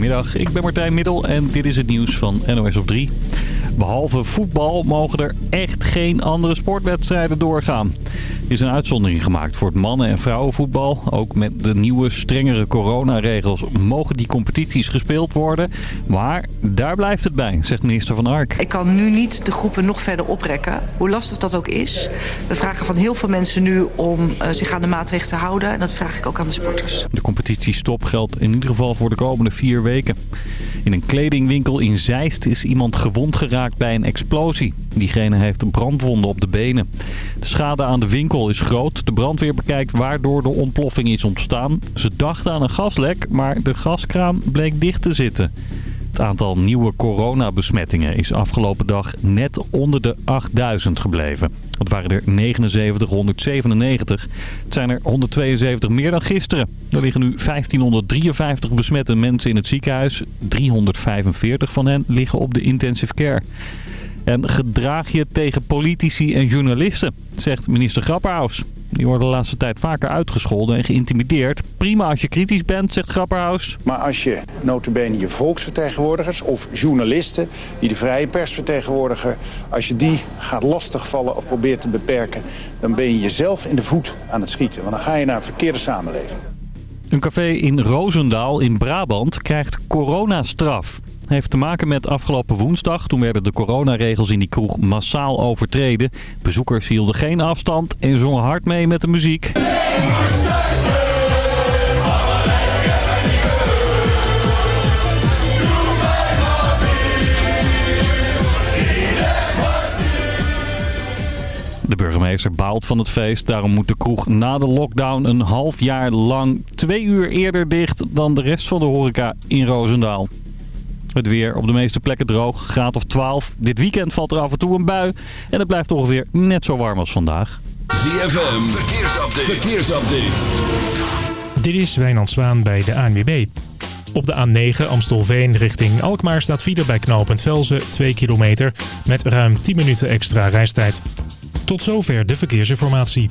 Goedemiddag, ik ben Martijn Middel en dit is het nieuws van NOS op 3. Behalve voetbal mogen er echt geen andere sportwedstrijden doorgaan. Is een uitzondering gemaakt voor het mannen- en vrouwenvoetbal. Ook met de nieuwe, strengere coronaregels mogen die competities gespeeld worden. Maar daar blijft het bij, zegt minister Van Ark. Ik kan nu niet de groepen nog verder oprekken, hoe lastig dat ook is. We vragen van heel veel mensen nu om uh, zich aan de maatregelen te houden. En dat vraag ik ook aan de sporters. De competitiestop geldt in ieder geval voor de komende vier weken. In een kledingwinkel in Zeist is iemand gewond geraakt bij een explosie. Diegene heeft brandwonden op de benen. De schade aan de winkel is groot. De brandweer bekijkt waardoor de ontploffing is ontstaan. Ze dachten aan een gaslek, maar de gaskraan bleek dicht te zitten. Het aantal nieuwe coronabesmettingen is afgelopen dag net onder de 8000 gebleven. Dat waren er 7997. Het zijn er 172 meer dan gisteren. Er liggen nu 1553 besmette mensen in het ziekenhuis. 345 van hen liggen op de intensive care. En gedraag je tegen politici en journalisten, zegt minister Grapperhaus. Die worden de laatste tijd vaker uitgescholden en geïntimideerd. Prima als je kritisch bent, zegt Grapperhaus. Maar als je notabene je volksvertegenwoordigers of journalisten... die de vrije pers vertegenwoordigen... als je die gaat lastigvallen of probeert te beperken... dan ben je jezelf in de voet aan het schieten. Want dan ga je naar een verkeerde samenleving. Een café in Roosendaal in Brabant krijgt coronastraf heeft te maken met afgelopen woensdag. Toen werden de coronaregels in die kroeg massaal overtreden. Bezoekers hielden geen afstand en zongen hard mee met de muziek. De burgemeester baalt van het feest. Daarom moet de kroeg na de lockdown een half jaar lang twee uur eerder dicht dan de rest van de horeca in Roosendaal. Het weer op de meeste plekken droog, graad of 12. Dit weekend valt er af en toe een bui en het blijft ongeveer net zo warm als vandaag. ZFM, verkeersupdate. verkeersupdate. Dit is Wijnand Zwaan bij de ANWB. Op de A9 Amstelveen richting Alkmaar staat file bij knooppunt Velzen 2 kilometer met ruim 10 minuten extra reistijd. Tot zover de verkeersinformatie.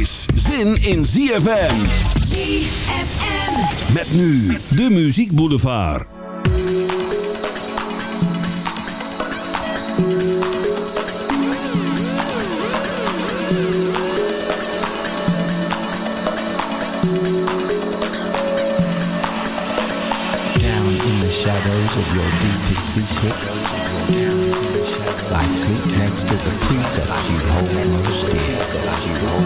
is zin in ZFM. ZFM. Met nu de Muziek Boulevard. Down in the shadows of your deepest secrets, I sleep next to the precepts you hold most dear.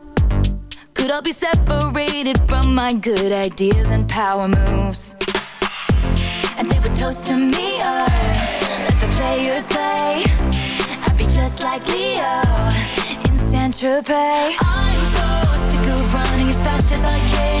All be separated from my good ideas and power moves. And they would toast to me, or let the players play. I'd be just like Leo in Saint Tropez. I'm so sick of running as fast as I can.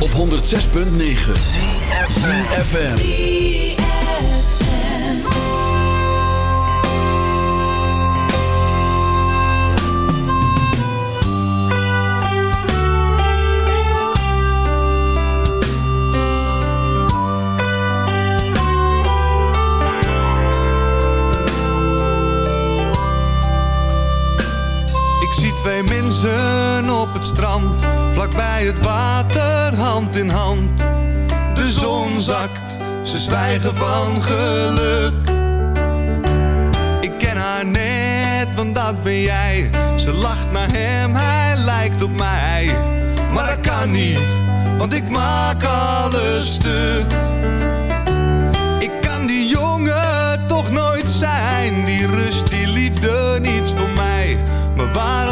Op 106.9 FM. Ze zwijgen van geluk. Ik ken haar net, want dat ben jij. Ze lacht naar hem, hij lijkt op mij. Maar dat kan niet, want ik maak alles stuk. Ik kan die jongen toch nooit zijn. Die rust, die liefde, niets voor mij. Maar waarom?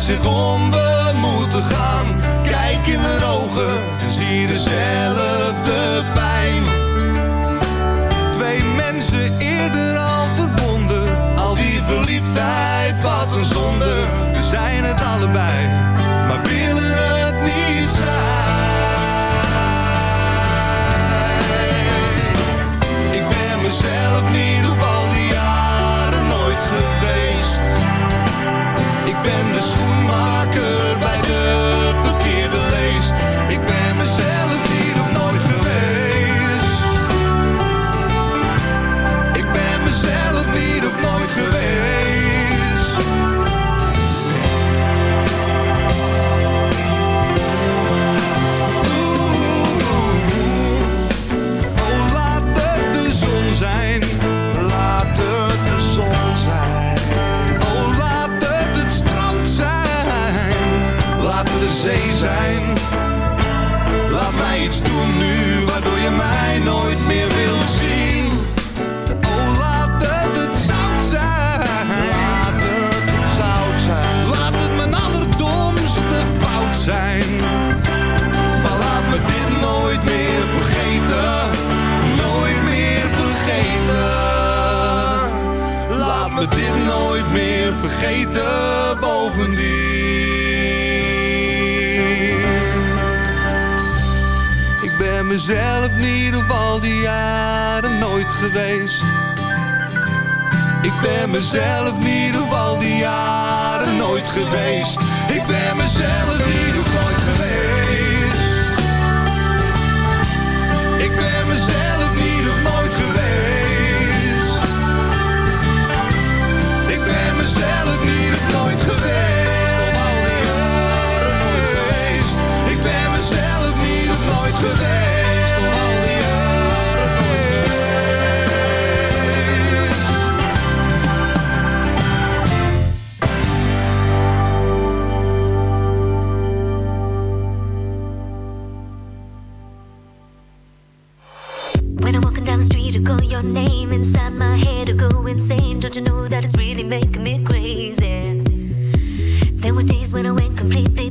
zich om, we moeten gaan. Kijk in de ogen en zie dezelfde pijn. Twee mensen eerder al verbonden, al die verliefdheid.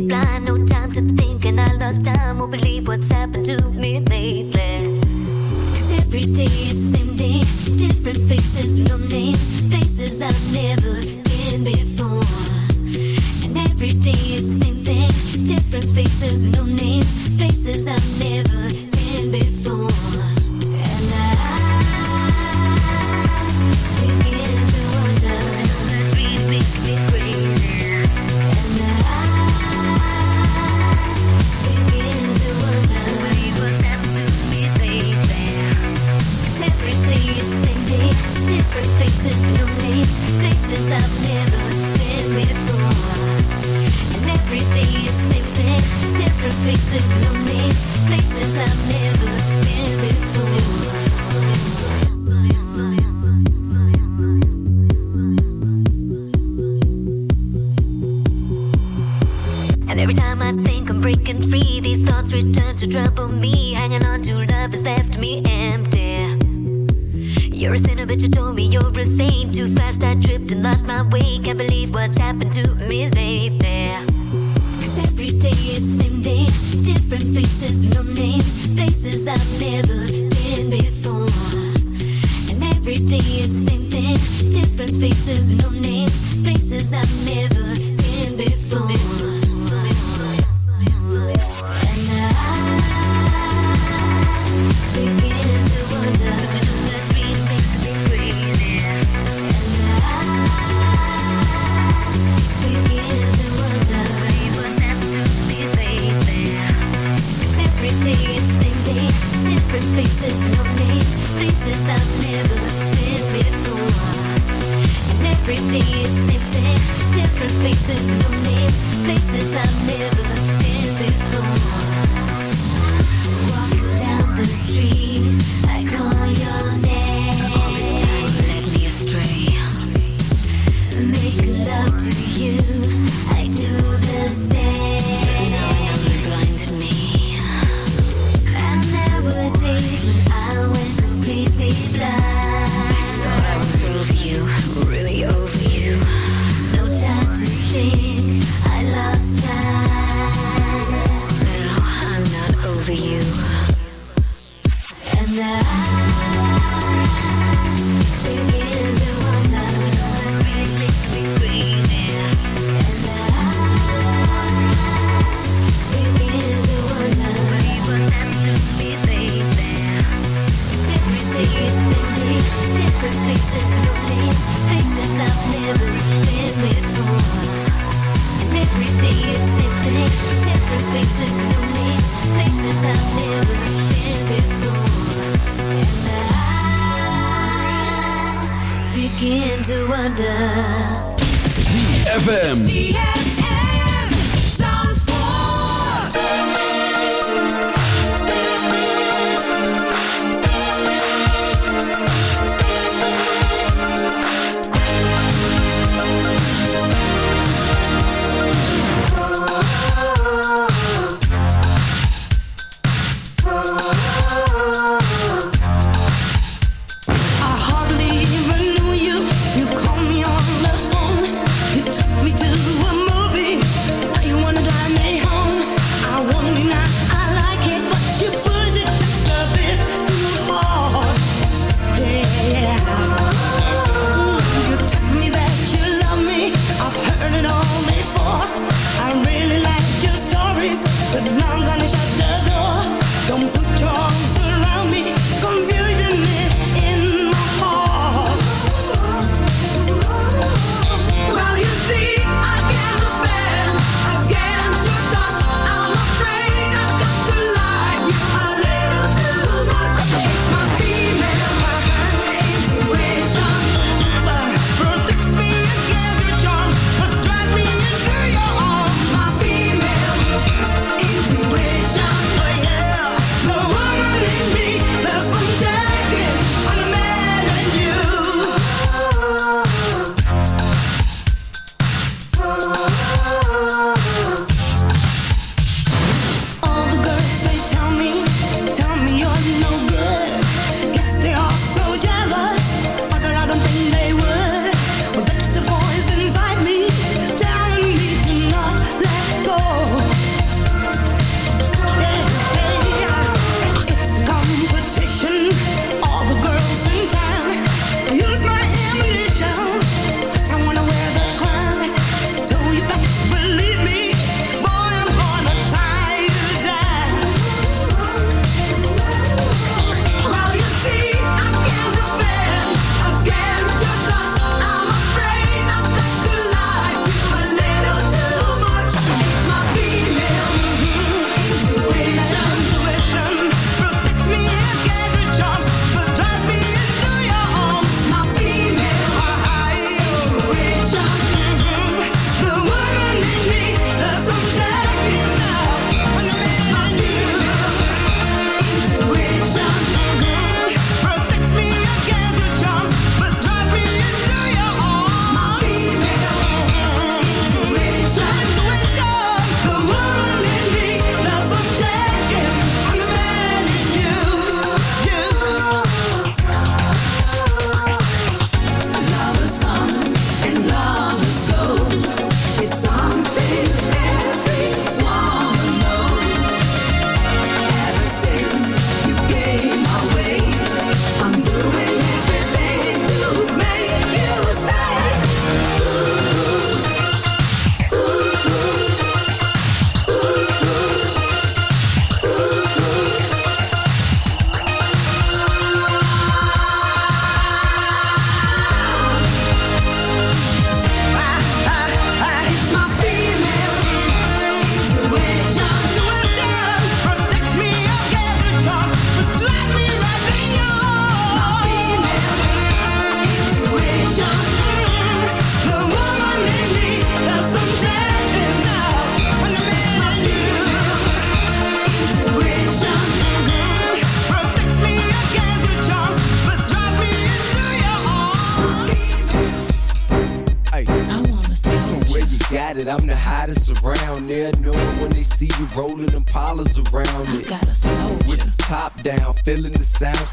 blind, no time to think, and I lost time. Won't believe what's happened to me lately. Cause every day it's the same day, different faces, no names, places I've never been before. And every day it's the same thing, different faces, no names, places I've never every day Different faces, new Places I've never been before.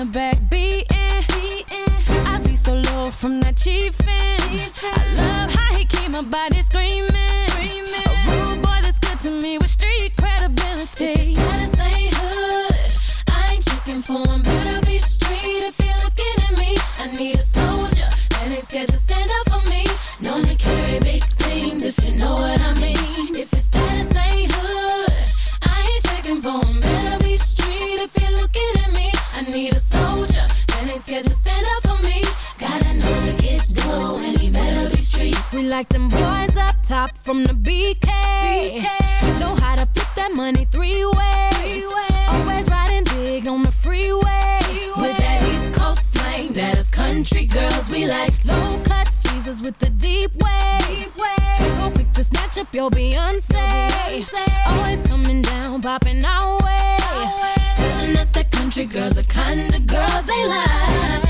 the back beating, beating. I be so low from that chiefin'. I love how he keep my body screaming, screaming. Like them boys up top from the BK. Know how to flip that money three ways. Always riding big on the freeway. With that East Coast slang, that is country girls we like. Low cut Caesars with the deep waves. So quick to snatch up your Beyonce. Always coming down, popping our way. Telling us that country girls the kind of girls they like.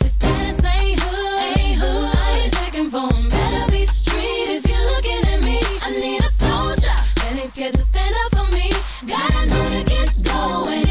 stand up for me. Gotta know to get dough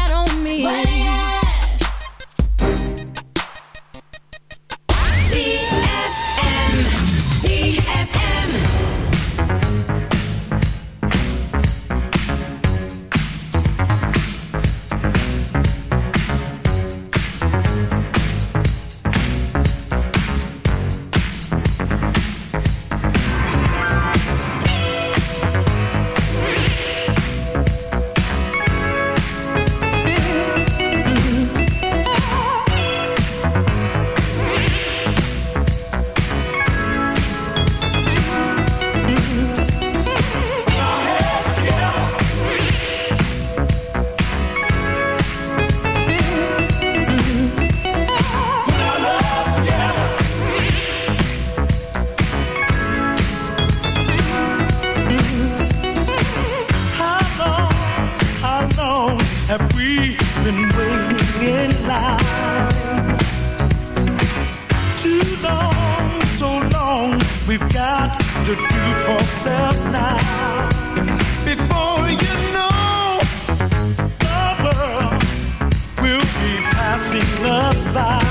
to do for self now. Before you know, the world will be passing us by.